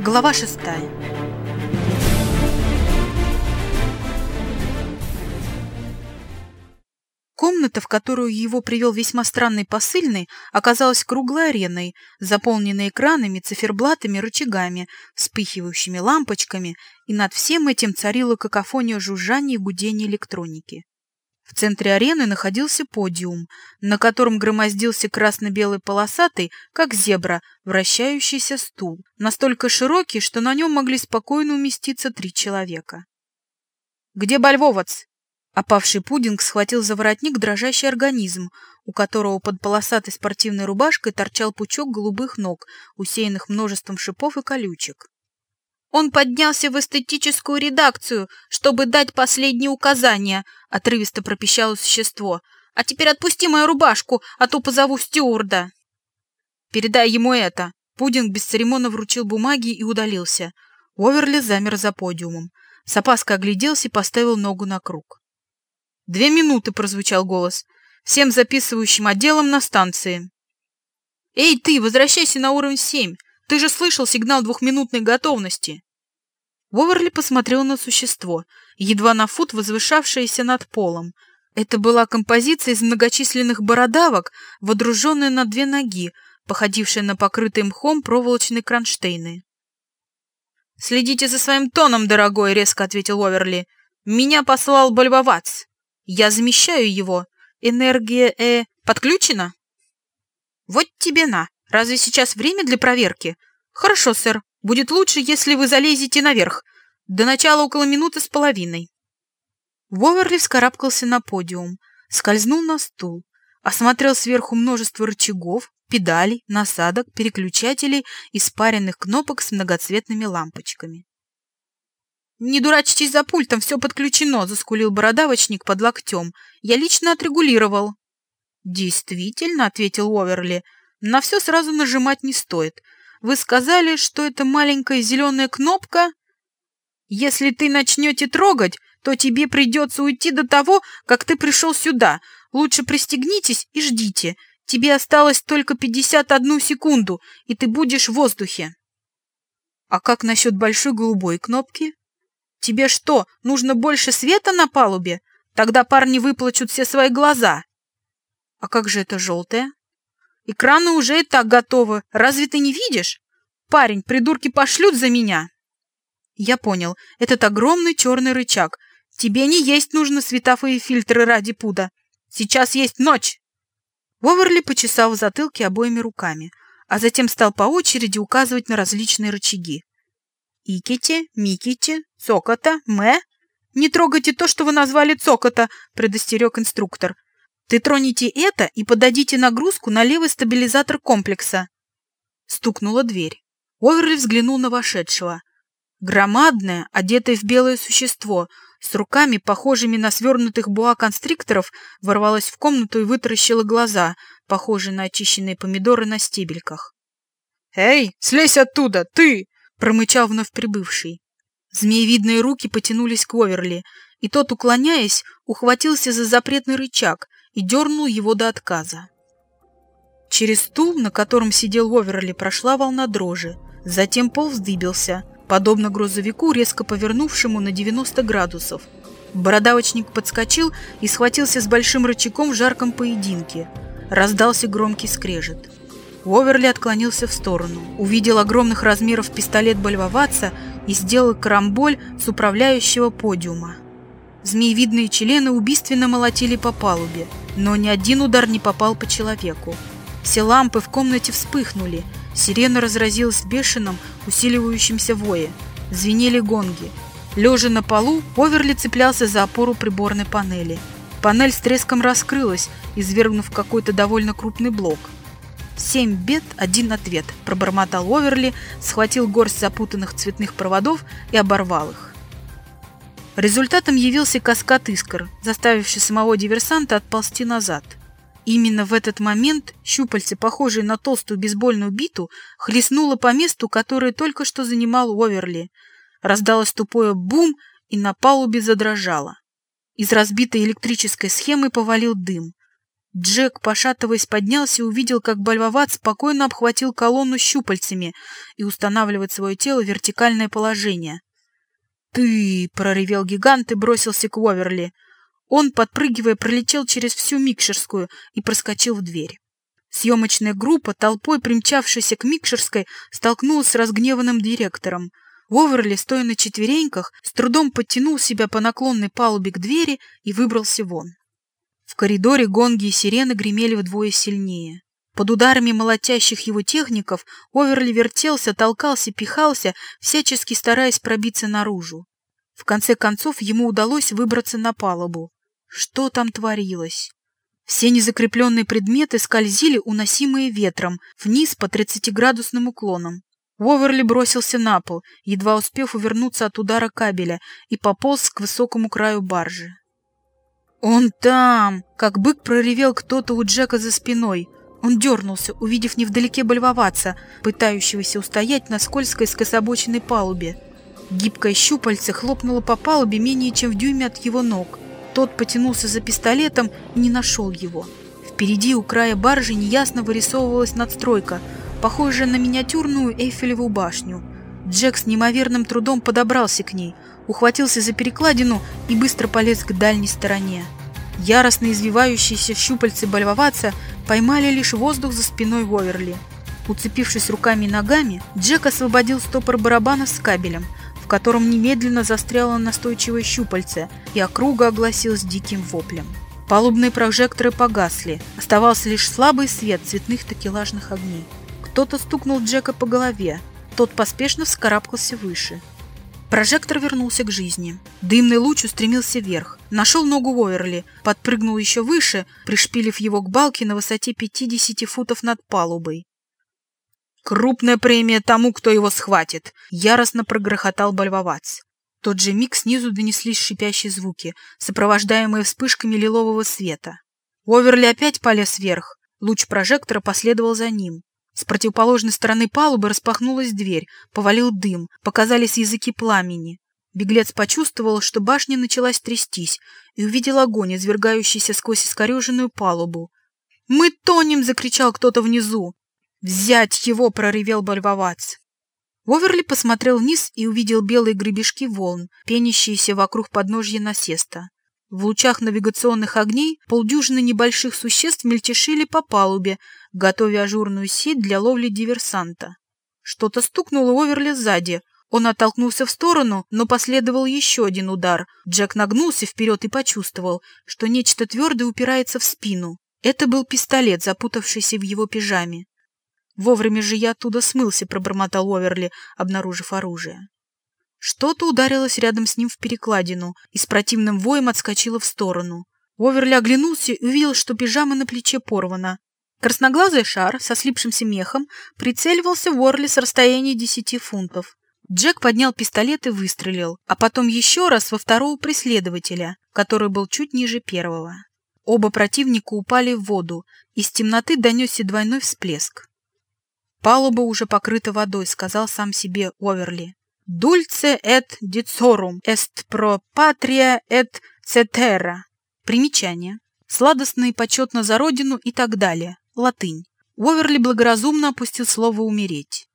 Глава шестая. Комната, в которую его привел весьма странный посыльный, оказалась круглой ареной, заполненной экранами, циферблатами, рычагами, вспыхивающими лампочками, и над всем этим царила какофония жужжания и гудения электроники. В центре арены находился подиум, на котором громоздился красно-белый полосатый, как зебра, вращающийся стул, настолько широкий, что на нем могли спокойно уместиться три человека. «Где Бальвовац?» Опавший пудинг схватил за воротник дрожащий организм, у которого под полосатой спортивной рубашкой торчал пучок голубых ног, усеянных множеством шипов и колючек. Он поднялся в эстетическую редакцию, чтобы дать последние указания, отрывисто пропищало существо. А теперь отпусти мою рубашку, а то позову стюарда. Передай ему это. Пудинг бесцеремонно вручил бумаги и удалился. Оверли замер за подиумом. С опаской огляделся и поставил ногу на круг. «Две минуты!» — прозвучал голос. «Всем записывающим отделом на станции!» «Эй, ты, возвращайся на уровень семь! Ты же слышал сигнал двухминутной готовности!» Уоверли посмотрел на существо, едва на фут возвышавшееся над полом. Это была композиция из многочисленных бородавок, водруженная на две ноги, походившая на покрытые мхом проволочные кронштейны. «Следите за своим тоном, дорогой», — резко ответил Уоверли. «Меня послал Бальбовац. Я замещаю его. Энергия, э, подключена?» «Вот тебе на. Разве сейчас время для проверки?» «Хорошо, сэр. Будет лучше, если вы залезете наверх. До начала около минуты с половиной. Воверли вскарабкался на подиум, скользнул на стул, осмотрел сверху множество рычагов, педалей, насадок, переключателей и спаренных кнопок с многоцветными лампочками. «Не дурачьтесь за пультом, все подключено», — заскулил бородавочник под локтем. «Я лично отрегулировал». «Действительно», — ответил Оверли, — «на все сразу нажимать не стоит. Вы сказали, что это маленькая зеленая кнопка? Если ты начнете трогать, то тебе придется уйти до того, как ты пришел сюда. Лучше пристегнитесь и ждите. Тебе осталось только 51 секунду, и ты будешь в воздухе. А как насчет большой голубой кнопки? Тебе что, нужно больше света на палубе? Тогда парни выплачут все свои глаза. А как же это желтая? Экраны уже и так готовы. Разве ты не видишь? Парень, придурки пошлют за меня. Я понял. Этот огромный черный рычаг. Тебе не есть нужно световые фильтры ради пуда. Сейчас есть ночь. Воверли почесал в затылке обоими руками, а затем стал по очереди указывать на различные рычаги. Иките, Миките, Цокота, Мэ. Не трогайте то, что вы назвали Цокота, предостерег инструктор. Ты троните это и подадите нагрузку на левый стабилизатор комплекса. Стукнула дверь. Оверли взглянул на вошедшего. Громадное, одетое в белое существо, с руками, похожими на свернутых буа-констрикторов, ворвалось в комнату и вытаращило глаза, похожие на очищенные помидоры на стебельках. «Эй, слезь оттуда, ты!» — промычал вновь прибывший. Змеевидные руки потянулись к Оверли, и тот, уклоняясь, ухватился за запретный рычаг, и дернул его до отказа. Через стул, на котором сидел Оверли, прошла волна дрожи. Затем пол вздыбился, подобно грузовику, резко повернувшему на 90 градусов. Бородавочник подскочил и схватился с большим рычагом в жарком поединке. Раздался громкий скрежет. Оверли отклонился в сторону, увидел огромных размеров пистолет Бальвоваца и сделал карамболь с управляющего подиума. Змеевидные члены убийственно молотили по палубе, но ни один удар не попал по человеку. Все лампы в комнате вспыхнули, сирена разразилась в бешеном, усиливающемся вое. Звенели гонги. Лежа на полу, Оверли цеплялся за опору приборной панели. Панель с треском раскрылась, извергнув какой-то довольно крупный блок. «Семь бед, один ответ», – пробормотал Оверли, схватил горсть запутанных цветных проводов и оборвал их. Результатом явился каскад искр, заставивший самого диверсанта отползти назад. Именно в этот момент щупальце, похожее на толстую бейсбольную биту, хлестнуло по месту, которое только что занимал Оверли. Раздалось тупое бум, и на палубе задрожало. Из разбитой электрической схемы повалил дым. Джек, пошатываясь, поднялся и увидел, как Бальвоват спокойно обхватил колонну щупальцами и устанавливает свое тело в вертикальное положение. «Ты!» — проревел гигант и бросился к Уоверли. Он, подпрыгивая, пролетел через всю микшерскую и проскочил в дверь. Съемочная группа, толпой примчавшаяся к микшерской, столкнулась с разгневанным директором. Уоверли, стоя на четвереньках, с трудом подтянул себя по наклонной палубе к двери и выбрался вон. В коридоре гонги и сирены гремели вдвое сильнее. Под ударами молотящих его техников Оверли вертелся, толкался, пихался, всячески стараясь пробиться наружу. В конце концов ему удалось выбраться на палубу. Что там творилось? Все незакрепленные предметы скользили, уносимые ветром, вниз по тридцатиградусным уклонам. Уоверли бросился на пол, едва успев увернуться от удара кабеля, и пополз к высокому краю баржи. «Он там!» — как бык проревел кто-то у Джека за спиной. Он дернулся, увидев невдалеке Бальвоваца, пытающегося устоять на скользкой скособоченной палубе. Гибкое щупальце хлопнуло по палубе менее чем в дюйме от его ног. Тот потянулся за пистолетом и не нашел его. Впереди у края баржи неясно вырисовывалась надстройка, похожая на миниатюрную Эйфелеву башню. Джек с неимоверным трудом подобрался к ней — ухватился за перекладину и быстро полез к дальней стороне. Яростно извивающиеся щупальцы бальвоваца поймали лишь воздух за спиной Воверли. Уцепившись руками и ногами, Джек освободил стопор барабана с кабелем, в котором немедленно застряло настойчивое щупальце, и округа огласилась диким воплем. Палубные прожекторы погасли, оставался лишь слабый свет цветных такелажных огней. Кто-то стукнул Джека по голове, тот поспешно вскарабкался выше – Прожектор вернулся к жизни. Дымный луч устремился вверх. Нашел ногу Уоверли, подпрыгнул еще выше, пришпилив его к балке на высоте 50 футов над палубой. «Крупная премия тому, кто его схватит!» — яростно прогрохотал Бальвовац. тот же миг снизу донеслись шипящие звуки, сопровождаемые вспышками лилового света. Уоверли опять полез вверх. Луч прожектора последовал за ним. С противоположной стороны палубы распахнулась дверь, повалил дым, показались языки пламени. Беглец почувствовал, что башня началась трястись, и увидел огонь, извергающийся сквозь искореженную палубу. «Мы тонем!» — закричал кто-то внизу. «Взять его!» — проревел Бальвовац. Воверли посмотрел вниз и увидел белые гребешки волн, пенящиеся вокруг подножья насеста. В лучах навигационных огней полдюжины небольших существ мельтешили по палубе, готовя ажурную сеть для ловли диверсанта. Что-то стукнуло Оверли сзади. Он оттолкнулся в сторону, но последовал еще один удар. Джек нагнулся вперед и почувствовал, что нечто твердое упирается в спину. Это был пистолет, запутавшийся в его пижаме. «Вовремя же я оттуда смылся», — пробормотал Оверли, обнаружив оружие. Что-то ударилось рядом с ним в перекладину и с противным воем отскочило в сторону. Оверли оглянулся и увидел, что пижама на плече порвана. Красноглазый шар со слипшимся мехом прицеливался в Орли с расстояния десяти фунтов. Джек поднял пистолет и выстрелил, а потом еще раз во второго преследователя, который был чуть ниже первого. Оба противника упали в воду, из темноты донесся двойной всплеск. «Палуба уже покрыта водой», — сказал сам себе Оверли. «Dulce et dicorum est pro patria et cetera». Примечание. Сладостно и почетно за родину и так далее. Латынь. Уоверли благоразумно опустил слово «умереть».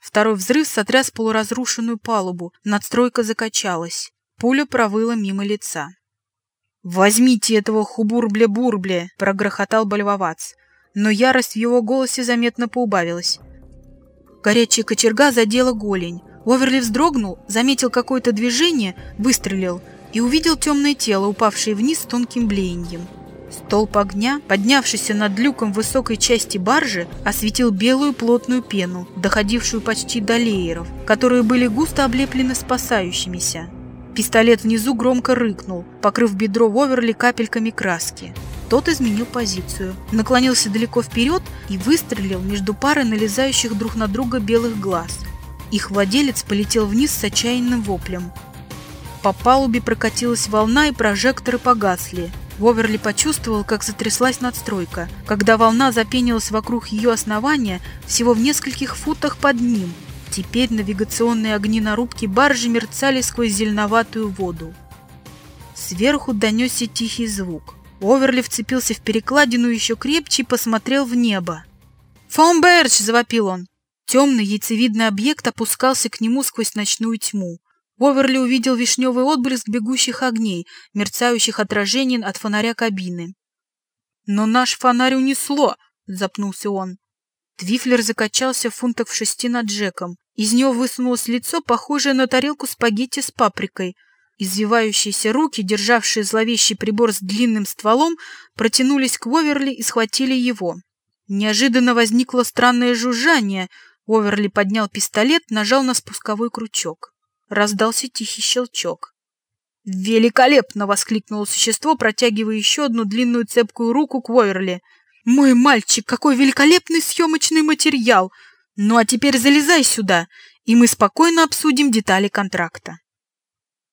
Второй взрыв сотряс полуразрушенную палубу, надстройка закачалась. Пуля провыла мимо лица. «Возьмите этого хубурбле-бурбле!» — прогрохотал Бальвовац. Но ярость в его голосе заметно поубавилась. Горячая кочерга задела голень. Уоверли вздрогнул, заметил какое-то движение, выстрелил и увидел темное тело, упавшее вниз с тонким блеянием. Столб огня, поднявшийся над люком высокой части баржи, осветил белую плотную пену, доходившую почти до лееров, которые были густо облеплены спасающимися. Пистолет внизу громко рыкнул, покрыв бедро Воверли капельками краски. Тот изменил позицию, наклонился далеко вперед и выстрелил между парой налезающих друг на друга белых глаз. Их владелец полетел вниз с отчаянным воплем. По палубе прокатилась волна, и прожекторы погасли. Воверли почувствовал, как затряслась надстройка, когда волна запенилась вокруг ее основания всего в нескольких футах под ним. Теперь навигационные огни на рубке баржи мерцали сквозь зеленоватую воду. Сверху донесся тихий звук. Оверли вцепился в перекладину еще крепче и посмотрел в небо. «Фомбердж!» — завопил он. Темный яйцевидный объект опускался к нему сквозь ночную тьму. Оверли увидел вишневый отблеск бегущих огней, мерцающих отражений от фонаря кабины. «Но наш фонарь унесло!» — запнулся он. Твифлер закачался в фунтах в шести над Джеком. Из него высунулось лицо, похожее на тарелку спагетти с паприкой. Извивающиеся руки, державшие зловещий прибор с длинным стволом, протянулись к Оверли и схватили его. Неожиданно возникло странное жужжание. Оверли поднял пистолет, нажал на спусковой крючок. Раздался тихий щелчок. «Великолепно!» — воскликнуло существо, протягивая еще одну длинную цепкую руку к Оверли. «Мой мальчик, какой великолепный съемочный материал! Ну а теперь залезай сюда, и мы спокойно обсудим детали контракта».